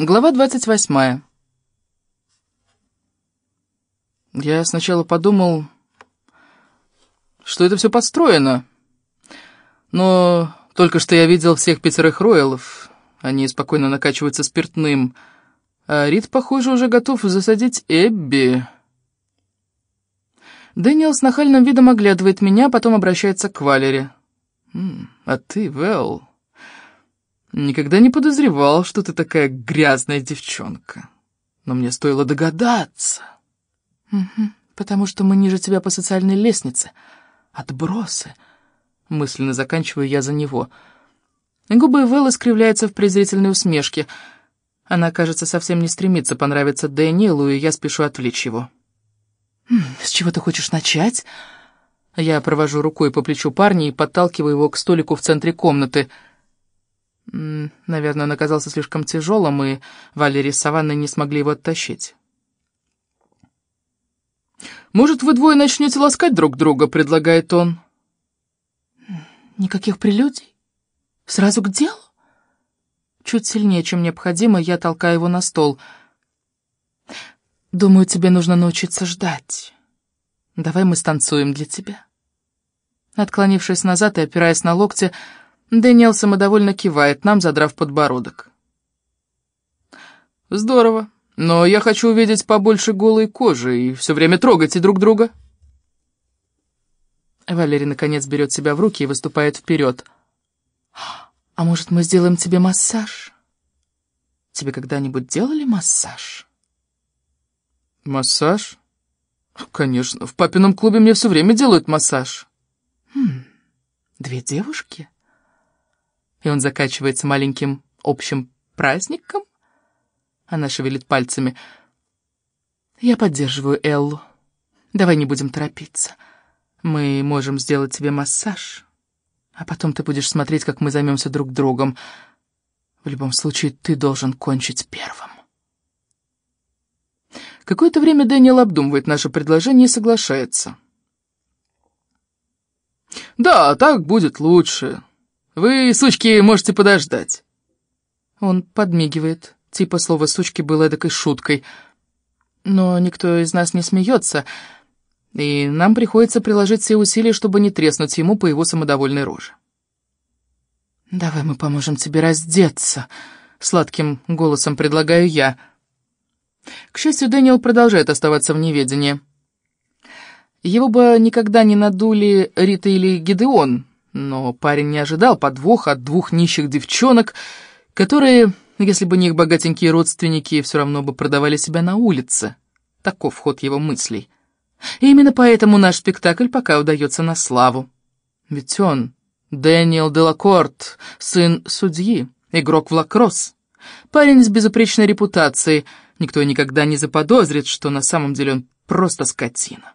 Глава 28. Я сначала подумал, что это все построено. Но только что я видел всех пятерых роялов. Они спокойно накачиваются спиртным. А Рид, похоже, уже готов засадить Эбби. Дэниел с нахальным видом оглядывает меня, потом обращается к Валере. «А ты, Вэл, никогда не подозревал, что ты такая грязная девчонка. Но мне стоило догадаться». «Угу, потому что мы ниже тебя по социальной лестнице. Отбросы». Мысленно заканчиваю я за него. Губы Вэл искривляются в презрительной усмешке. Она, кажется, совсем не стремится понравиться Дэниелу, и я спешу отвлечь его. «С чего ты хочешь начать?» Я провожу рукой по плечу парня и подталкиваю его к столику в центре комнаты. Наверное, он оказался слишком тяжелым, и Валерий с Саванной не смогли его оттащить. «Может, вы двое начнете ласкать друг друга?» — предлагает он. «Никаких прелюдий? Сразу к делу?» Чуть сильнее, чем необходимо, я толкаю его на стол. «Думаю, тебе нужно научиться ждать. Давай мы станцуем для тебя». Отклонившись назад и опираясь на локти, Дэниел самодовольно кивает нам, задрав подбородок. «Здорово, но я хочу увидеть побольше голой кожи и все время трогайте друг друга». Валерий, наконец, берет себя в руки и выступает вперед. «А может, мы сделаем тебе массаж? Тебе когда-нибудь делали массаж?» «Массаж? Конечно, в папином клубе мне все время делают массаж». «Хм, две девушки?» И он закачивается маленьким общим праздником? Она шевелит пальцами. «Я поддерживаю Эллу. Давай не будем торопиться. Мы можем сделать тебе массаж, а потом ты будешь смотреть, как мы займемся друг другом. В любом случае, ты должен кончить первым». Какое-то время Дэниел обдумывает наше предложение и соглашается. «Да, так будет лучше. Вы, сучки, можете подождать». Он подмигивает, типа слово «сучки» было эдакой шуткой. Но никто из нас не смеется, и нам приходится приложить все усилия, чтобы не треснуть ему по его самодовольной роже. «Давай мы поможем тебе раздеться», — сладким голосом предлагаю я. К счастью, Дэниел продолжает оставаться в неведении. Его бы никогда не надули Рита или Гидеон, но парень не ожидал подвоха от двух нищих девчонок, которые, если бы не их богатенькие родственники, все равно бы продавали себя на улице. Таков ход его мыслей. И именно поэтому наш спектакль пока удается на славу. Ведь он, Дэниел Делакорт, сын судьи, игрок в лакросс, парень с безупречной репутацией, никто никогда не заподозрит, что на самом деле он просто скотина.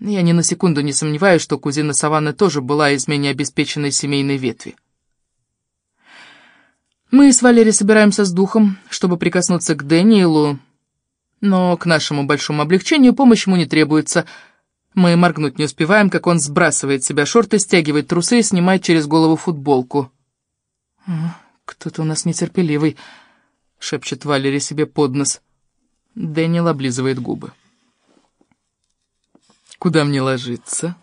Я ни на секунду не сомневаюсь, что кузина Саванны тоже была из менее обеспеченной семейной ветви. Мы с Валерией собираемся с духом, чтобы прикоснуться к Дэниелу, но к нашему большому облегчению помощь ему не требуется. Мы моргнуть не успеваем, как он сбрасывает с себя шорты, стягивает трусы и снимает через голову футболку. «Кто-то у нас нетерпеливый», — шепчет Валерий себе под нос. Дэниел облизывает губы. Куда мне ложиться?»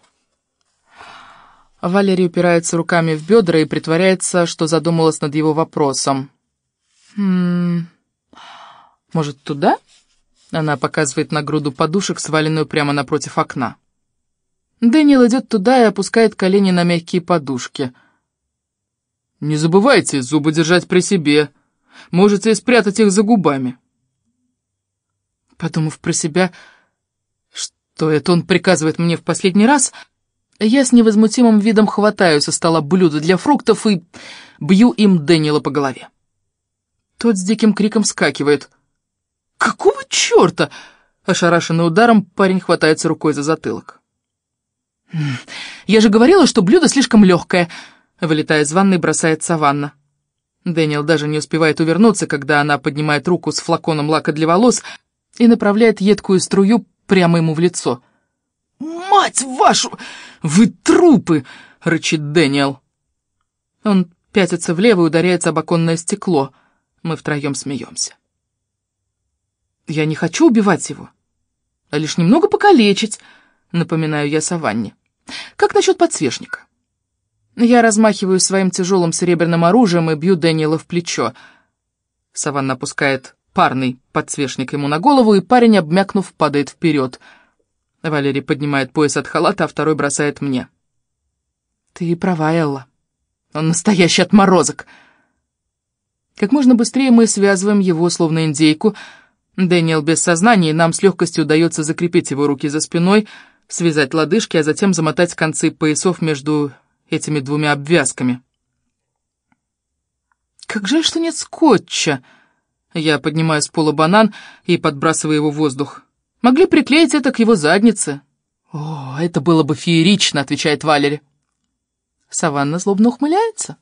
Валерий упирается руками в бедра и притворяется, что задумалась над его вопросом. «Хм... Может, туда?» Она показывает на груду подушек, сваленную прямо напротив окна. Дэниел идет туда и опускает колени на мягкие подушки. «Не забывайте зубы держать при себе. Можете спрятать их за губами». Подумав про себя, то это он приказывает мне в последний раз, я с невозмутимым видом хватаю со стола блюдо для фруктов и бью им Дэниела по голове. Тот с диким криком скакивает. «Какого черта?» Ошарашенный ударом, парень хватается рукой за затылок. «Я же говорила, что блюдо слишком легкое», — вылетая из ванной, бросает Саванна. Дэниел даже не успевает увернуться, когда она поднимает руку с флаконом лака для волос и направляет едкую струю прямо ему в лицо. «Мать вашу! Вы трупы!» — рычит Дэниел. Он пятится влево и ударяется об оконное стекло. Мы втроем смеемся. Я не хочу убивать его, а лишь немного покалечить, напоминаю я Саванне. Как насчет подсвечника? Я размахиваю своим тяжелым серебряным оружием и бью Дэниела в плечо. Саванна опускает парный подсвечник ему на голову, и парень, обмякнув, падает вперед. Валерий поднимает пояс от халата, а второй бросает мне. «Ты права, Элла. Он настоящий отморозок!» Как можно быстрее мы связываем его, словно индейку. Дэниел без сознания, и нам с легкостью удается закрепить его руки за спиной, связать лодыжки, а затем замотать концы поясов между этими двумя обвязками. «Как жаль, что нет скотча!» Я поднимаю с пола банан и подбрасываю его в воздух. «Могли приклеить это к его заднице». «О, это было бы феерично», — отвечает Валери. Саванна злобно ухмыляется.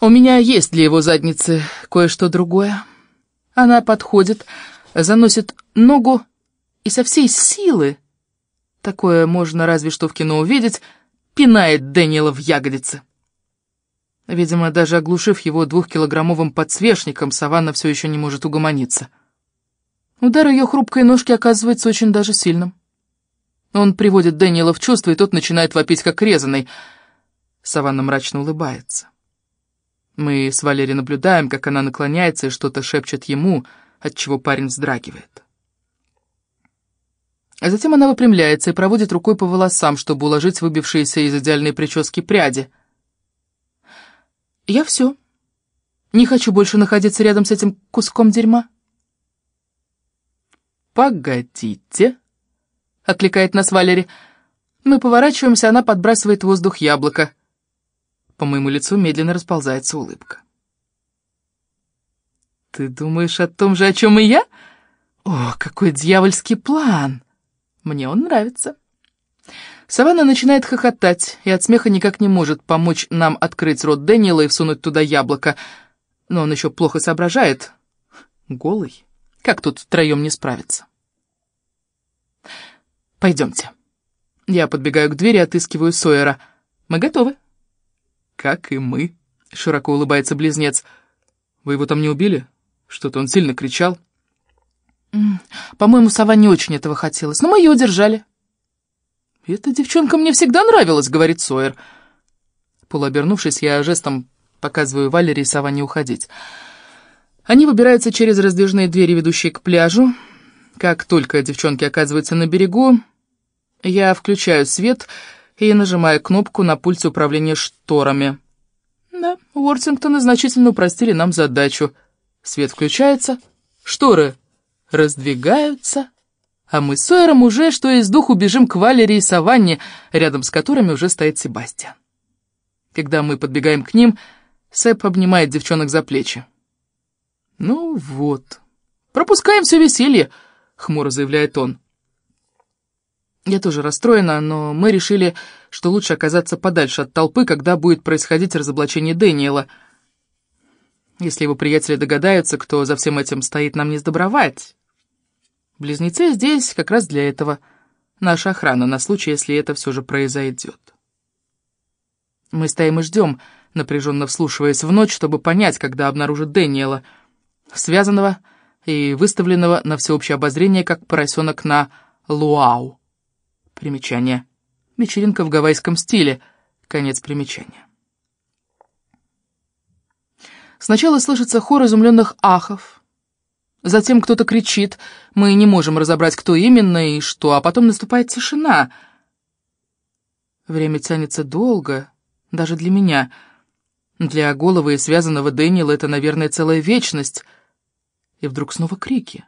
«У меня есть для его задницы кое-что другое». Она подходит, заносит ногу и со всей силы, такое можно разве что в кино увидеть, пинает Дэниела в ягодицы. Видимо, даже оглушив его двухкилограммовым подсвечником, Саванна все еще не может угомониться. Удар ее хрупкой ножки оказывается очень даже сильным. Он приводит Дэниела в чувство, и тот начинает вопить, как резанный. Саванна мрачно улыбается. Мы с Валерией наблюдаем, как она наклоняется и что-то шепчет ему, от чего парень вздрагивает. А затем она выпрямляется и проводит рукой по волосам, чтобы уложить выбившиеся из идеальной прически пряди. «Я все. Не хочу больше находиться рядом с этим куском дерьма». «Погодите», — окликает нас Валери. Мы поворачиваемся, она подбрасывает в воздух яблоко. По моему лицу медленно расползается улыбка. «Ты думаешь о том же, о чем и я? О, какой дьявольский план! Мне он нравится». Саванна начинает хохотать, и от смеха никак не может помочь нам открыть рот Дэниела и всунуть туда яблоко. Но он еще плохо соображает. Голый. Как тут втроем не справиться? Пойдемте. Я подбегаю к двери, отыскиваю Сойера. Мы готовы как и мы», — широко улыбается близнец. «Вы его там не убили? Что-то он сильно кричал». «По-моему, сова не очень этого хотелось, но мы ее удержали». «Эта девчонка мне всегда нравилась», — говорит Сойер. Полуобернувшись, я жестом показываю Валерии и Саванне уходить. Они выбираются через раздвижные двери, ведущие к пляжу. Как только девчонки оказываются на берегу, я включаю свет и нажимая кнопку на пульте управления шторами. Да, Уортингтоны значительно упростили нам задачу. Свет включается, шторы раздвигаются, а мы с Сойером уже, что из духу, бежим к Валерии и Саванне, рядом с которыми уже стоит Себастьян. Когда мы подбегаем к ним, Сэп обнимает девчонок за плечи. «Ну вот, пропускаем все веселье», — хмуро заявляет он. Я тоже расстроена, но мы решили, что лучше оказаться подальше от толпы, когда будет происходить разоблачение Дэниела. Если его приятели догадаются, кто за всем этим стоит, нам не сдобровать. Близнецы здесь как раз для этого. Наша охрана на случай, если это все же произойдет. Мы стоим и ждем, напряженно вслушиваясь в ночь, чтобы понять, когда обнаружат Дэниела, связанного и выставленного на всеобщее обозрение, как поросенок на Луау. Примечание. Вечеринка в гавайском стиле. Конец примечания. Сначала слышится хор изумленных ахов. Затем кто-то кричит. Мы не можем разобрать, кто именно и что, а потом наступает тишина. Время тянется долго, даже для меня. Для головы и связанного Дэниела это, наверное, целая вечность. И вдруг снова крики.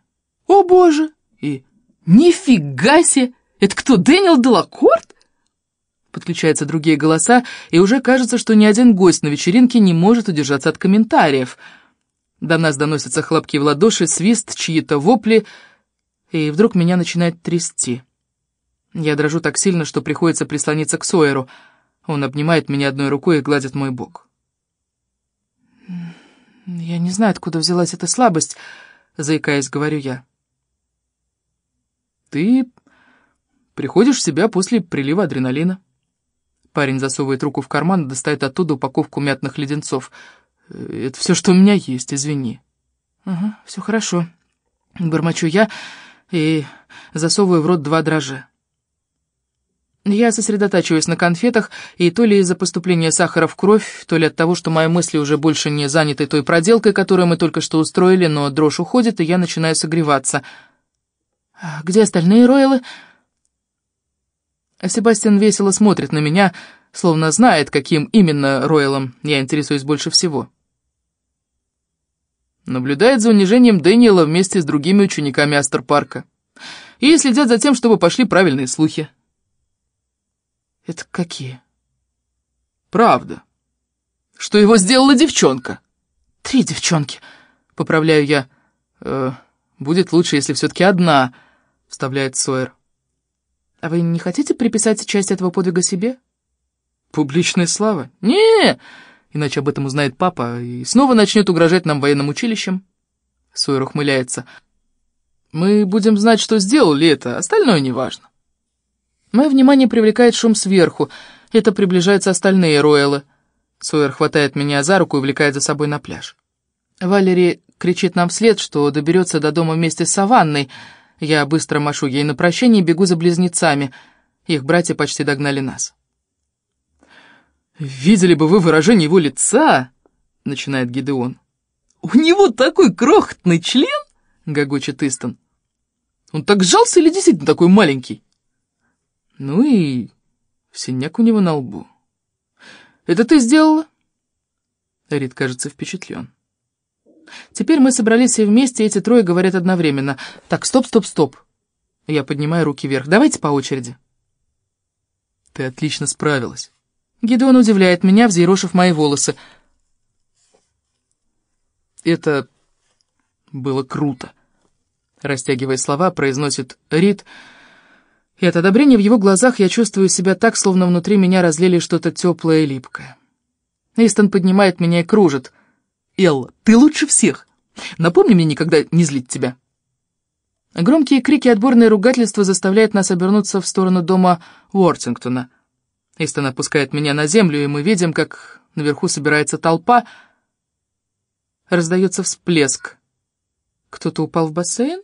«О, Боже!» и «Нифига себе!» «Это кто, Дэниел Делакорт?» Подключаются другие голоса, и уже кажется, что ни один гость на вечеринке не может удержаться от комментариев. До нас доносятся хлопки в ладоши, свист, чьи-то вопли, и вдруг меня начинает трясти. Я дрожу так сильно, что приходится прислониться к Сойеру. Он обнимает меня одной рукой и гладит мой бок. «Я не знаю, откуда взялась эта слабость», — заикаясь, говорю я. «Ты Приходишь в себя после прилива адреналина. Парень засовывает руку в карман и достает оттуда упаковку мятных леденцов. Это все, что у меня есть, извини. Ага, все хорошо. Бормочу я и засовываю в рот два дрожжа. Я сосредотачиваюсь на конфетах, и то ли из-за поступления сахара в кровь, то ли от того, что мои мысли уже больше не заняты той проделкой, которую мы только что устроили, но дрожь уходит, и я начинаю согреваться. «А «Где остальные роялы?» Себастьян весело смотрит на меня, словно знает, каким именно роялом я интересуюсь больше всего. Наблюдает за унижением Дэниела вместе с другими учениками Астер-парка. И следят за тем, чтобы пошли правильные слухи. Это какие? Правда. Что его сделала девчонка. Три девчонки, поправляю я. Э, будет лучше, если все-таки одна, вставляет Сойер. А вы не хотите приписать часть этого подвига себе? Публичная слава? не Иначе об этом узнает папа и снова начнет угрожать нам военным училищем. Сойер ухмыляется. Мы будем знать, что сделали это, остальное неважно. Мое внимание привлекает шум сверху. Это приближаются остальные Роэлы. Сойер хватает меня за руку и увлекает за собой на пляж. Валери кричит нам вслед, что доберется до дома вместе с Саванной. Я быстро машу ей на прощание и бегу за близнецами. Их братья почти догнали нас. «Видели бы вы выражение его лица!» — начинает Гидеон. «У него такой крохотный член!» — гогочет Истон. «Он так сжался или действительно такой маленький?» Ну и синяк у него на лбу. «Это ты сделала?» Рид, кажется, впечатлен. Теперь мы собрались все вместе, и эти трое говорят одновременно. «Так, стоп, стоп, стоп!» Я поднимаю руки вверх. «Давайте по очереди». «Ты отлично справилась». Гидеон удивляет меня, взъерошив мои волосы. «Это было круто», — растягивая слова, произносит Рид, — и от одобрения в его глазах я чувствую себя так, словно внутри меня разлили что-то теплое и липкое. Эйстон поднимает меня и кружит. «Элла, ты лучше всех! Напомни мне никогда не злить тебя!» Громкие крики и отборные ругательства заставляют нас обернуться в сторону дома Уортингтона. Эйстон опускает меня на землю, и мы видим, как наверху собирается толпа. Раздается всплеск. Кто-то упал в бассейн?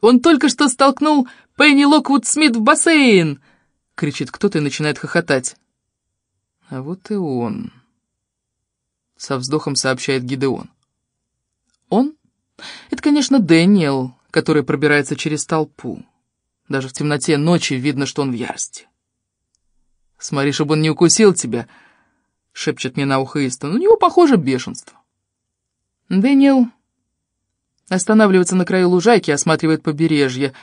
Он только что столкнул Пенни Локвуд Смит в бассейн!» — кричит кто-то и начинает хохотать. «А вот и он», — со вздохом сообщает Гидеон. «Он? Это, конечно, Дэниел, который пробирается через толпу. Даже в темноте ночи видно, что он в ярости. Смотри, чтобы он не укусил тебя», — шепчет мне на ухо Истон. «У него, похоже, бешенство». Дэниел Останавливается на краю лужайки, осматривает побережье.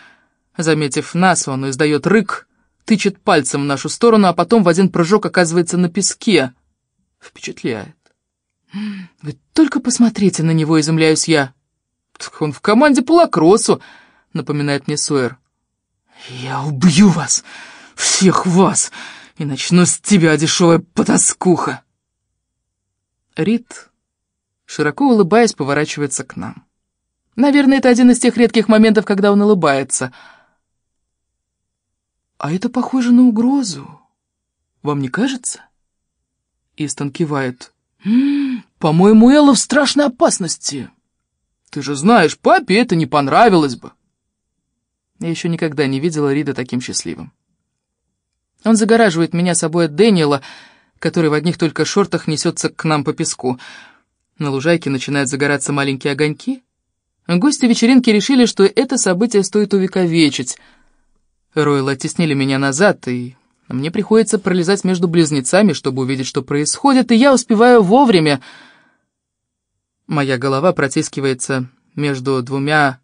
Заметив нас, он издает рык, тычет пальцем в нашу сторону, а потом в один прыжок оказывается на песке. Впечатляет. Вы только посмотрите на него, изумляюсь я. Так он в команде по лакроссу, напоминает мне Сойер. Я убью вас, всех вас, и начну с тебя, дешевая потаскуха. Рид, широко улыбаясь, поворачивается к нам. Наверное, это один из тех редких моментов, когда он улыбается. А это похоже на угрозу. Вам не кажется? Истон кивает. «По-моему, Элла в страшной опасности. Ты же знаешь, папе это не понравилось бы». Я еще никогда не видела Рида таким счастливым. Он загораживает меня собой от Дэниела, который в одних только шортах несется к нам по песку. На лужайке начинают загораться маленькие огоньки. Гости вечеринки решили, что это событие стоит увековечить. Ройлы оттеснили меня назад, и мне приходится пролезать между близнецами, чтобы увидеть, что происходит, и я успеваю вовремя. Моя голова протискивается между двумя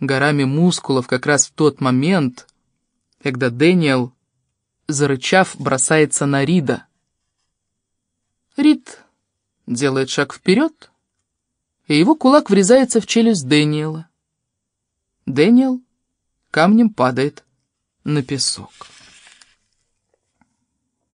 горами мускулов как раз в тот момент, когда Дэниел, зарычав, бросается на Рида. Рид делает шаг вперед, и его кулак врезается в челюсть Дэниела. Дэниел камнем падает на песок.